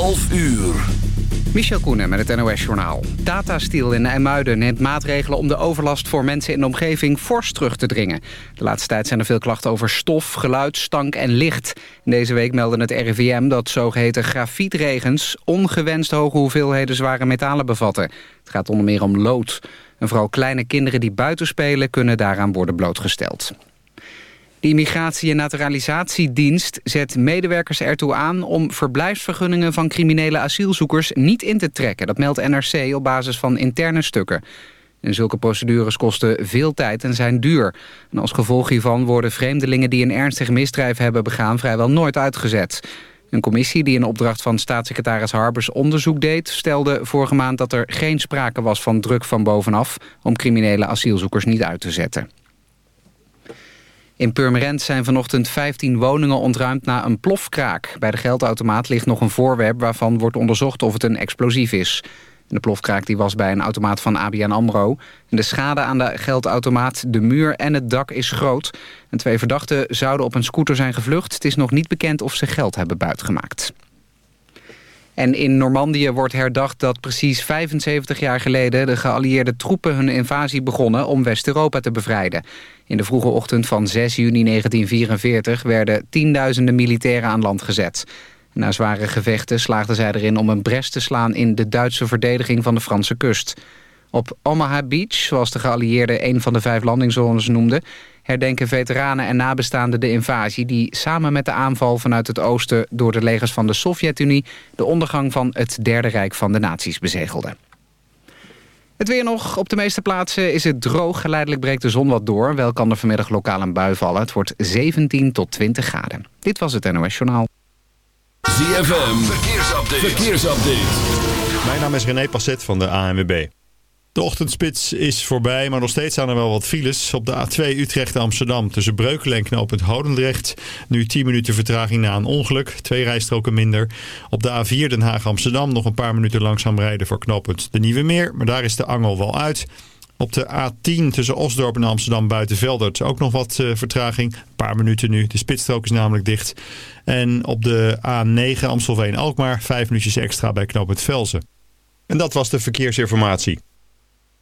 11 uur. Michel Koenen met het NOS-journaal. Datastiel in IJmuiden neemt maatregelen om de overlast voor mensen in de omgeving fors terug te dringen. De laatste tijd zijn er veel klachten over stof, geluid, stank en licht. Deze week meldde het RIVM dat zogeheten grafietregens ongewenst hoge hoeveelheden zware metalen bevatten. Het gaat onder meer om lood. En vooral kleine kinderen die buiten spelen kunnen daaraan worden blootgesteld. De Immigratie- en Naturalisatiedienst zet medewerkers ertoe aan... om verblijfsvergunningen van criminele asielzoekers niet in te trekken. Dat meldt NRC op basis van interne stukken. En zulke procedures kosten veel tijd en zijn duur. En als gevolg hiervan worden vreemdelingen die een ernstig misdrijf hebben begaan... vrijwel nooit uitgezet. Een commissie die in opdracht van staatssecretaris Harbers onderzoek deed... stelde vorige maand dat er geen sprake was van druk van bovenaf... om criminele asielzoekers niet uit te zetten. In Purmerend zijn vanochtend 15 woningen ontruimd na een plofkraak. Bij de geldautomaat ligt nog een voorwerp waarvan wordt onderzocht of het een explosief is. De plofkraak die was bij een automaat van ABN AMRO. De schade aan de geldautomaat, de muur en het dak is groot. En twee verdachten zouden op een scooter zijn gevlucht. Het is nog niet bekend of ze geld hebben buitgemaakt. En in Normandië wordt herdacht dat precies 75 jaar geleden... de geallieerde troepen hun invasie begonnen om West-Europa te bevrijden. In de vroege ochtend van 6 juni 1944 werden tienduizenden militairen aan land gezet. Na zware gevechten slaagden zij erin om een bres te slaan... in de Duitse verdediging van de Franse kust. Op Omaha Beach, zoals de geallieerden een van de vijf landingszones noemden... herdenken veteranen en nabestaanden de invasie... die samen met de aanval vanuit het oosten door de legers van de Sovjet-Unie... de ondergang van het Derde Rijk van de naties bezegelden. Het weer nog. Op de meeste plaatsen is het droog. Geleidelijk breekt de zon wat door. Wel kan er vanmiddag lokaal een bui vallen. Het wordt 17 tot 20 graden. Dit was het NOS Journaal. ZFM, verkeersupdate. verkeersupdate. Mijn naam is René Passet van de ANWB. De ochtendspits is voorbij, maar nog steeds staan er wel wat files. Op de A2 Utrecht-Amsterdam tussen Breukelen en knooppunt Hodendrecht. Nu 10 minuten vertraging na een ongeluk. Twee rijstroken minder. Op de A4 Den Haag-Amsterdam nog een paar minuten langzaam rijden voor knooppunt De Nieuwe Meer. Maar daar is de angel wel uit. Op de A10 tussen Osdorp en Amsterdam Buitenveldert ook nog wat uh, vertraging. Een paar minuten nu. De spitsstrook is namelijk dicht. En op de A9 Amstelveen-Alkmaar vijf minuutjes extra bij knooppunt Velzen. En dat was de verkeersinformatie.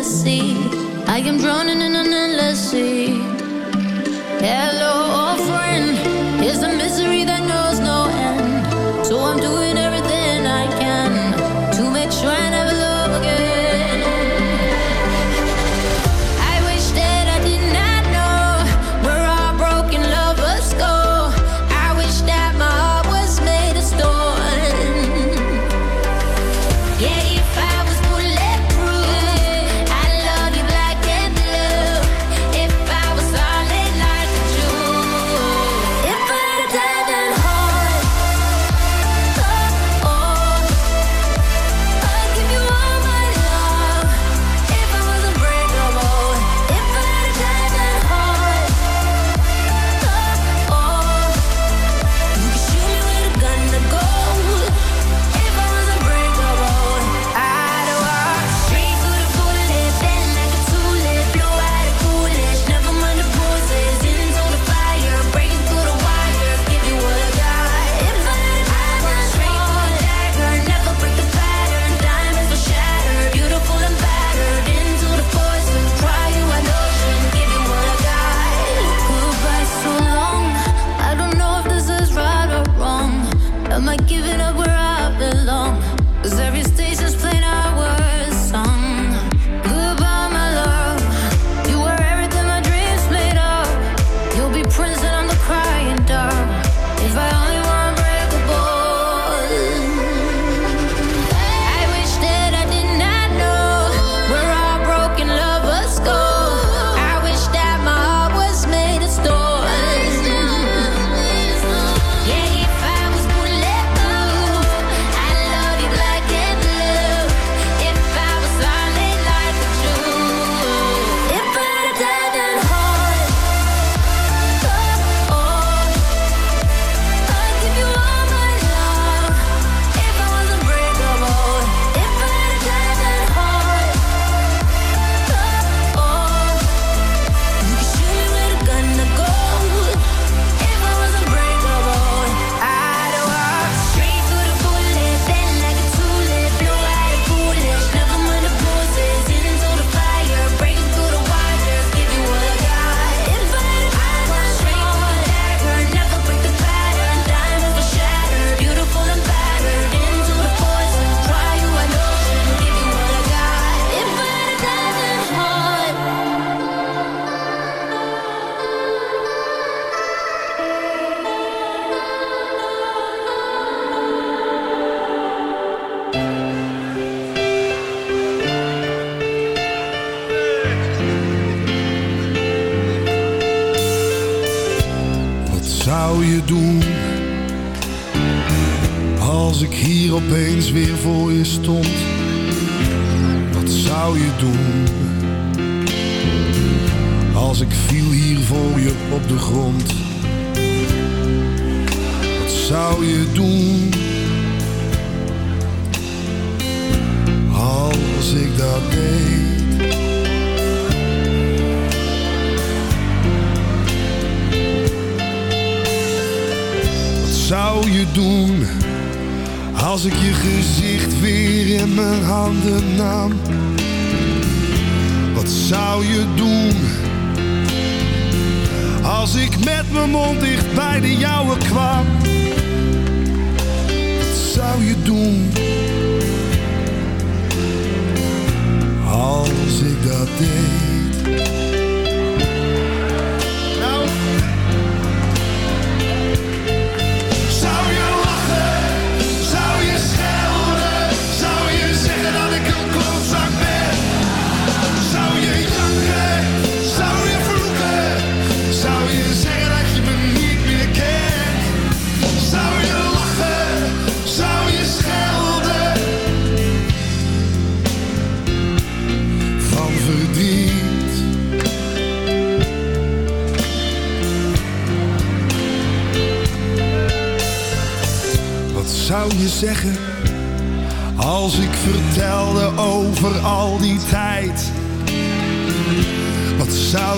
I am drowning in an endless sea. Hello.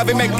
Have to make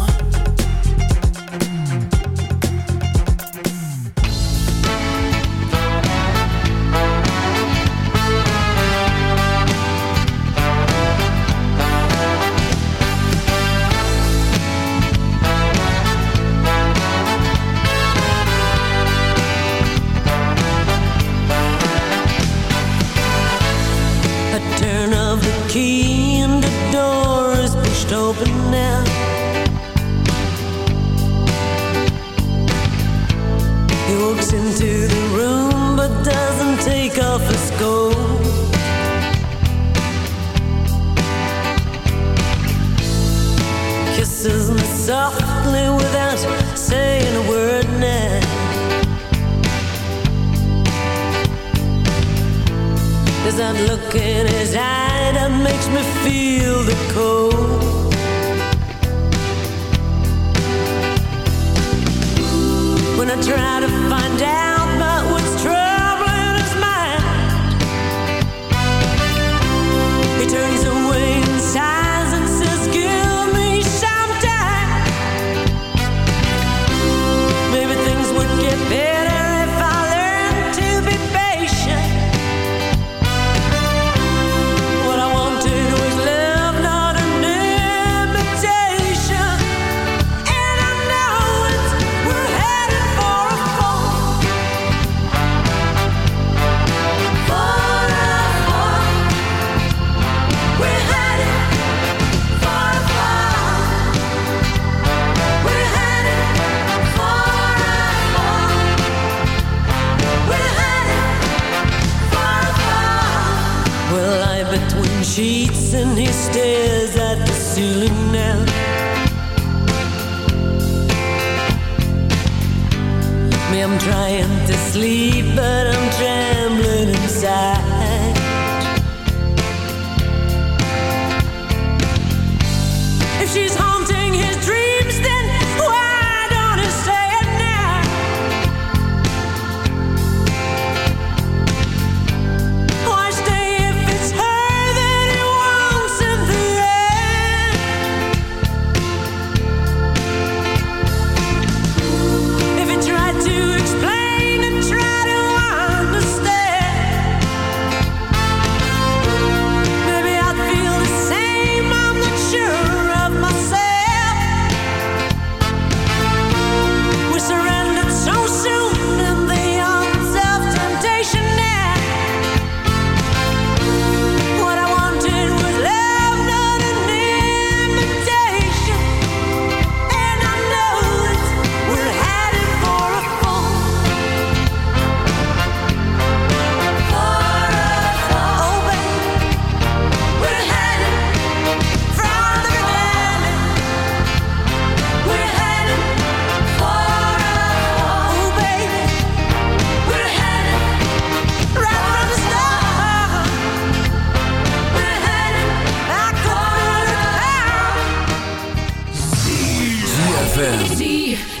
ZFM.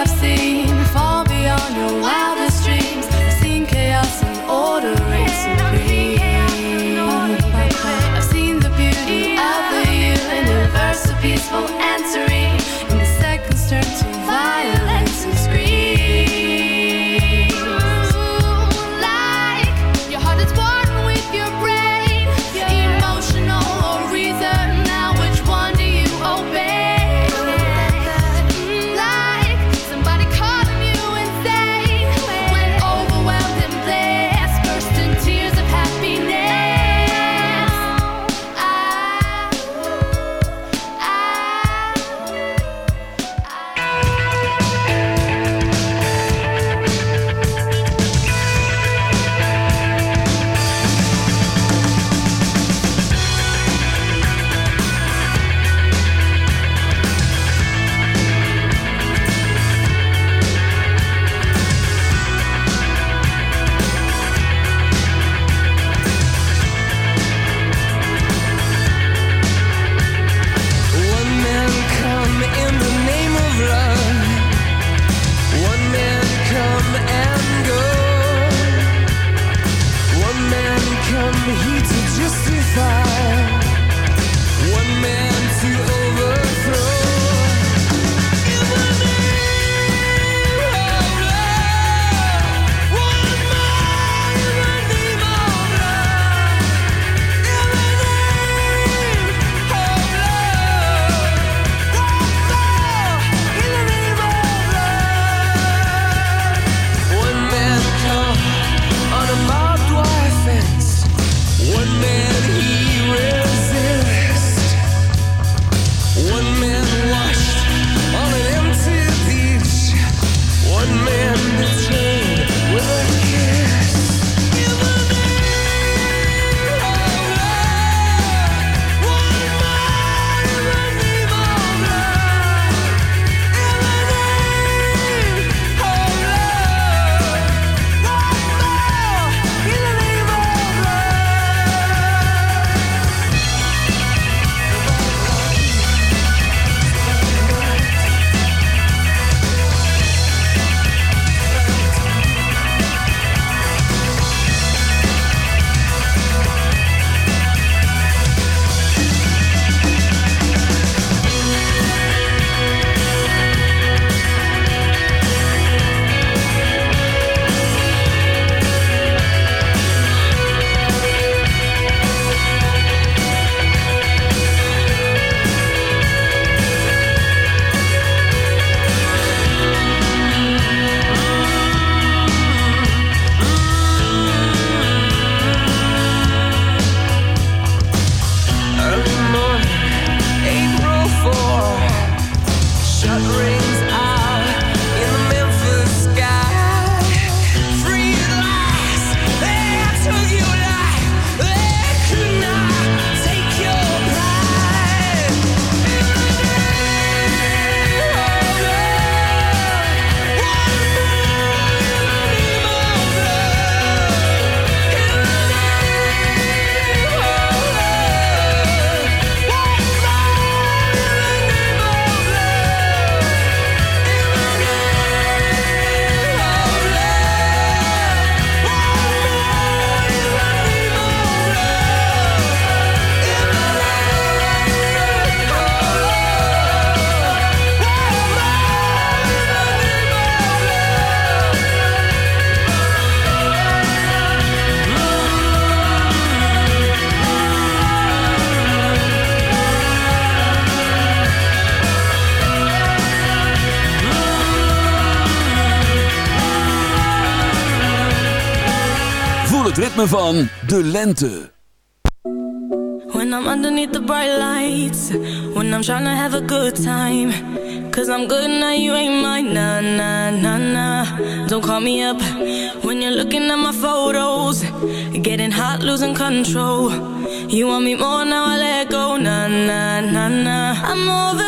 I've seen fall beyond your wildest ritme van De Lente. When I'm underneath the bright lights When I'm trying to have a good time Cause I'm good now you ain't mine Nah, nah, nah, nah Don't call me up When you're looking at my photos. Getting hot, losing control. You want me more, now I let go Nah, nah, nah, nah I'm over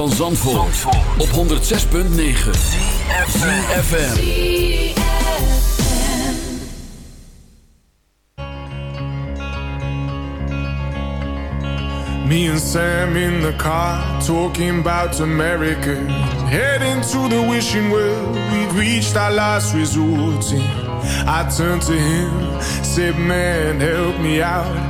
Van Zandvoort, op 106.9 FM. Me and Sam in the car talking about America. Heading to the wishing well, we've reached our last resort. I turned to him, said, Man, help me out.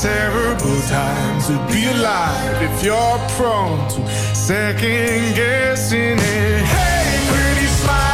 terrible time to be alive if you're prone to second guessing it. Hey, pretty smiling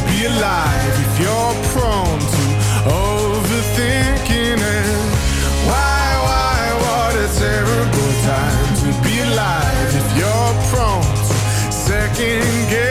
alive if you're prone to overthinking it. Why, why, what a terrible time to be alive if you're prone to second guessing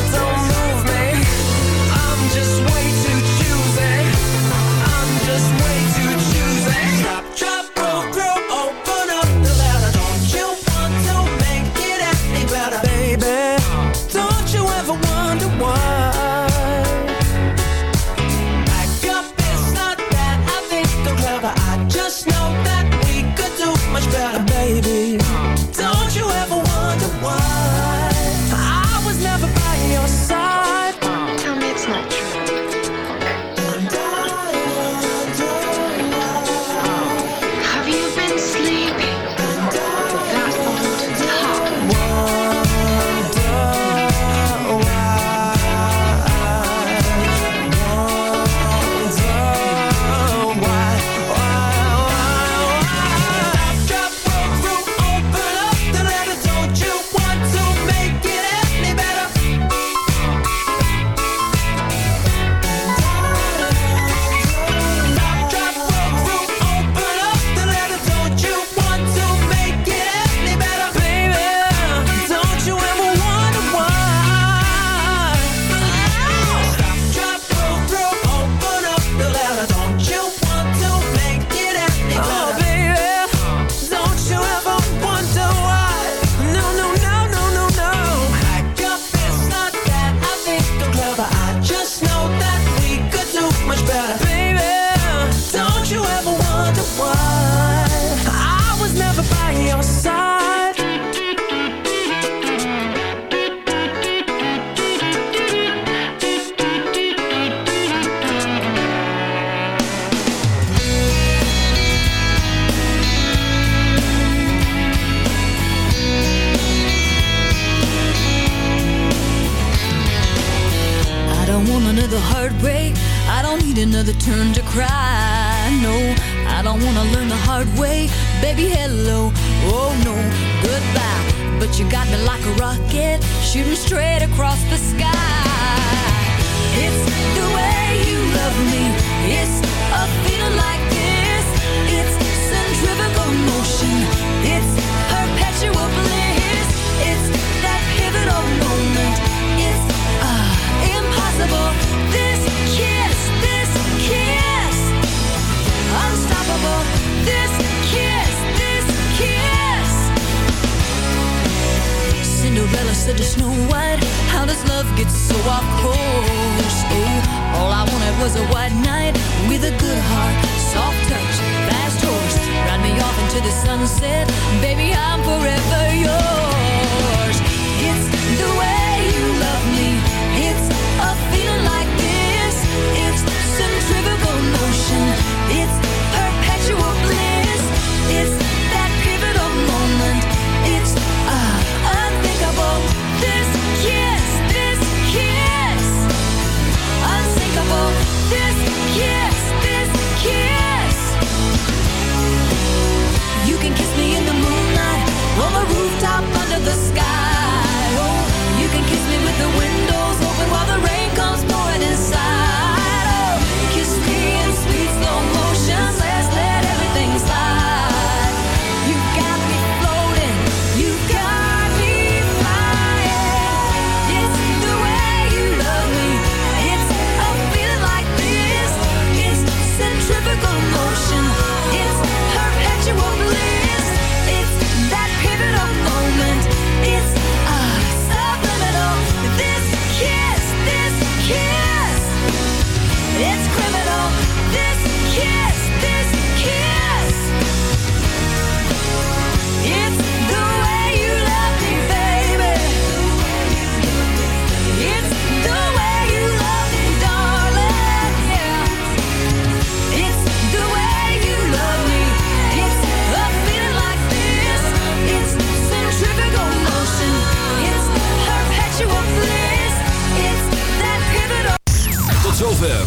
sunset Baby, I'm forever yours.